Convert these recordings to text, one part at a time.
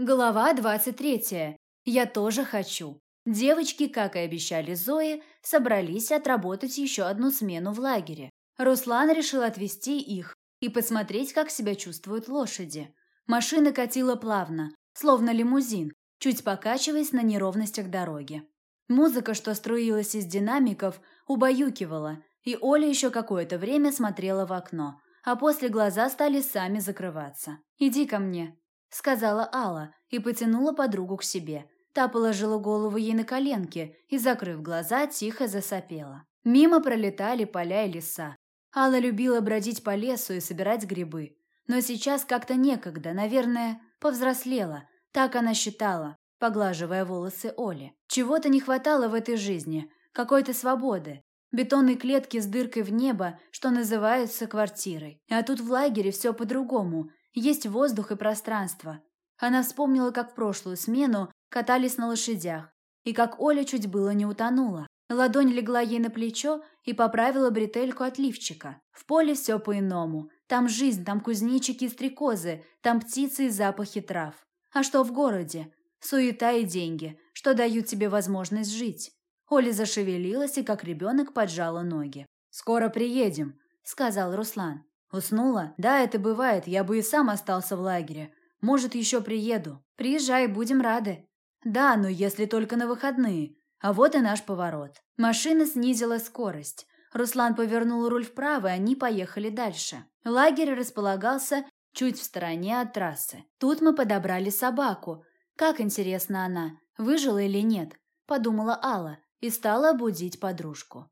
Глава 23. Я тоже хочу. Девочки, как и обещали Зои, собрались отработать еще одну смену в лагере. Руслан решил отвезти их и посмотреть, как себя чувствуют лошади. Машина катила плавно, словно лимузин, чуть покачиваясь на неровностях дороги. Музыка, что струилась из динамиков, убаюкивала, и Оля еще какое-то время смотрела в окно, а после глаза стали сами закрываться. «Иди ко мне», — сказала Алла и потянула подругу к себе. Та положила голову ей на коленки и, закрыв глаза, тихо засопела. Мимо пролетали поля и леса. Алла любила бродить по лесу и собирать грибы. Но сейчас как-то некогда, наверное, повзрослела. Так она считала, поглаживая волосы Оли. Чего-то не хватало в этой жизни, какой-то свободы. Бетонной клетки с дыркой в небо, что называется квартирой. А тут в лагере все по-другому. Есть воздух и пространство. Она вспомнила, как в прошлую смену катались на лошадях, и как Оля чуть было не утонула. Ладонь легла ей на плечо и поправила бретельку от лифчика. В поле все по-иному. Там жизнь, там кузнечики и стрекозы, там птицы и запахи трав. А что в городе? Суета и деньги, что дают тебе возможность жить. Оля зашевелилась и, как ребенок, поджала ноги. «Скоро приедем», — сказал Руслан. Уснула? Да, это бывает, я бы и сам остался в лагере. Может, еще приеду. Приезжай, будем рады. Да, но если только на выходные. А вот и наш поворот. Машина снизила скорость. Руслан повернул руль вправо, и они поехали дальше. Лагерь располагался чуть в стороне от трассы. Тут мы подобрали собаку. Как интересно она, выжила или нет, подумала Алла и стала будить подружку.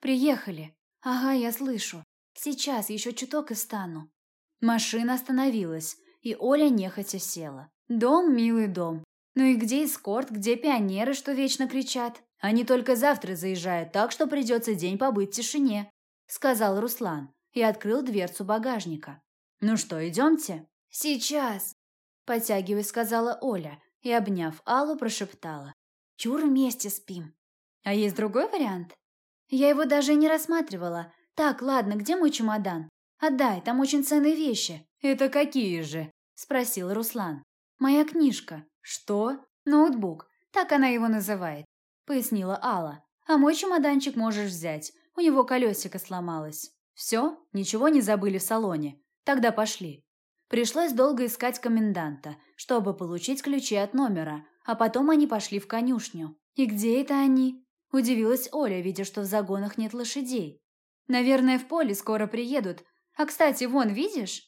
Приехали. Ага, я слышу. Сейчас еще чуток и стану. Машина остановилась, и Оля нехотя села. Дом, милый дом. Ну и где эскорт, где пионеры, что вечно кричат? Они только завтра заезжают, так что придется день побыть в тишине, сказал Руслан и открыл дверцу багажника. Ну что, идемте? Сейчас, подтягиваясь, сказала Оля и, обняв Аллу, прошептала. Чур вместе спим. А есть другой вариант? Я его даже не рассматривала, «Так, ладно, где мой чемодан? Отдай, там очень ценные вещи». «Это какие же?» – спросил Руслан. «Моя книжка». «Что?» «Ноутбук. Так она его называет», – пояснила Алла. «А мой чемоданчик можешь взять. У него колесико сломалось». «Все? Ничего не забыли в салоне? Тогда пошли». Пришлось долго искать коменданта, чтобы получить ключи от номера, а потом они пошли в конюшню. «И где это они?» – удивилась Оля, видя, что в загонах нет лошадей. Наверное, в поле скоро приедут. А, кстати, вон, видишь?»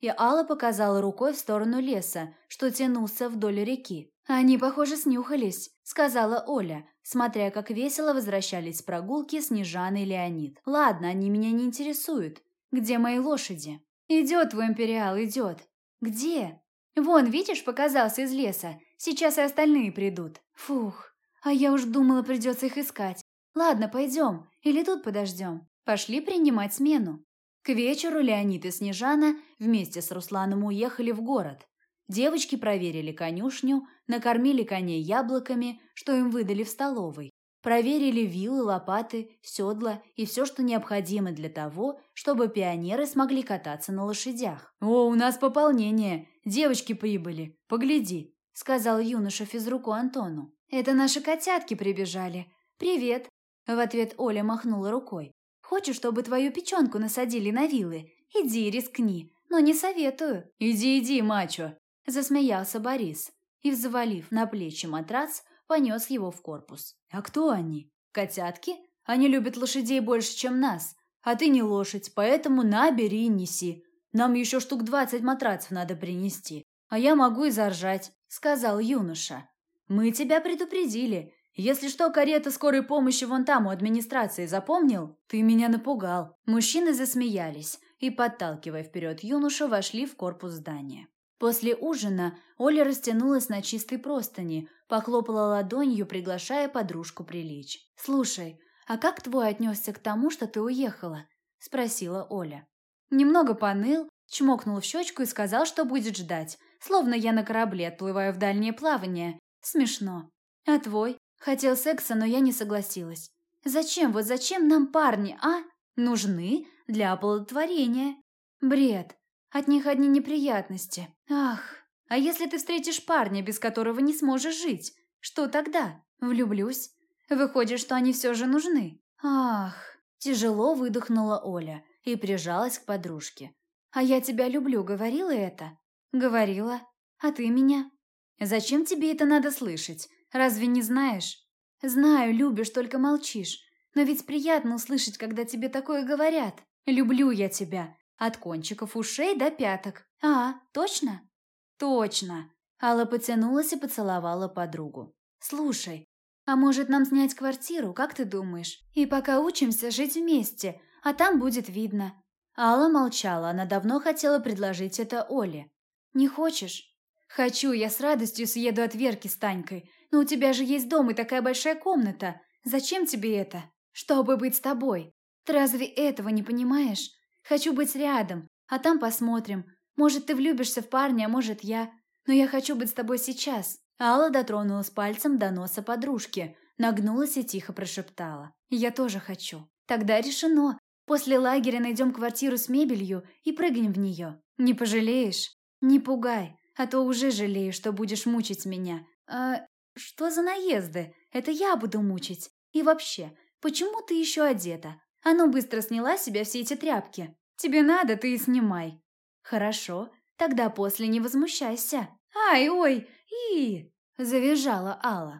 И Алла показала рукой в сторону леса, что тянулся вдоль реки. «Они, похоже, снюхались», — сказала Оля, смотря как весело возвращались с прогулки Снежана и Леонид. «Ладно, они меня не интересуют. Где мои лошади?» «Идет твой империал, идет». «Где?» «Вон, видишь, показался из леса. Сейчас и остальные придут». «Фух, а я уж думала, придется их искать. Ладно, пойдем. Или тут подождем?» Пошли принимать смену. К вечеру Леонид и Снежана вместе с Русланом уехали в город. Девочки проверили конюшню, накормили коней яблоками, что им выдали в столовой. Проверили вилы, лопаты, седла и все, что необходимо для того, чтобы пионеры смогли кататься на лошадях. «О, у нас пополнение! Девочки прибыли! Погляди!» – сказал юноша физруку Антону. «Это наши котятки прибежали. Привет!» В ответ Оля махнула рукой. Хочешь, чтобы твою печенку насадили на вилы? Иди, рискни, но не советую». «Иди, иди, мачо!» – засмеялся Борис и, взвалив на плечи матрас, понес его в корпус. «А кто они? Котятки? Они любят лошадей больше, чем нас. А ты не лошадь, поэтому набери и неси. Нам еще штук двадцать матрацев надо принести. А я могу и заржать», – сказал юноша. «Мы тебя предупредили. Если что, карета скорой помощи вон там у администрации, запомнил? Ты меня напугал. Мужчины засмеялись и, подталкивая вперед юношу, вошли в корпус здания. После ужина Оля растянулась на чистой простыни, похлопала ладонью, приглашая подружку прилечь. «Слушай, а как твой отнесся к тому, что ты уехала?» – спросила Оля. Немного поныл, чмокнул в щечку и сказал, что будет ждать, словно я на корабле отплываю в дальнее плавание. Смешно. А твой? Хотел секса, но я не согласилась. Зачем, вот зачем нам парни, а? Нужны для оплодотворения. Бред. От них одни неприятности. Ах, А если ты встретишь парня, без которого не сможешь жить? Что тогда? Влюблюсь? Выходит, что они все же нужны. Ах, тяжело выдохнула Оля и прижалась к подружке. А я тебя люблю, говорила это? Говорила. А ты меня? Зачем тебе это надо слышать? Разве не знаешь? Знаю, любишь, только молчишь. Но ведь приятно услышать, когда тебе такое говорят. Люблю я тебя. От кончиков ушей до пяток. А, точно? Точно. Алла потянулась и поцеловала подругу. Слушай, а может нам снять квартиру, как ты думаешь? И пока учимся жить вместе, а там будет видно. Алла молчала, она давно хотела предложить это Оле. Не хочешь? Хочу, я с радостью съеду от Верки с Танькой. Но у тебя же есть дом и такая большая комната. Зачем тебе это? Чтобы быть с тобой. Ты разве этого не понимаешь? Хочу быть рядом, а там посмотрим. Может, ты влюбишься в парня, а может, я. Но я хочу быть с тобой сейчас. Алла дотронулась пальцем до носа подружки, нагнулась и тихо прошептала. «Я тоже хочу. Тогда решено. После лагеря найдем квартиру с мебелью и прыгнем в нее. Не пожалеешь? Не пугай, а то уже жалею, что будешь мучить меня. А что за наезды? Это я буду мучить. И вообще, почему ты еще одета? А ну быстро сняла с себя все эти тряпки. Тебе надо, ты и снимай. Хорошо, тогда после не возмущайся. Ай, ой, и... Завизжала Алла.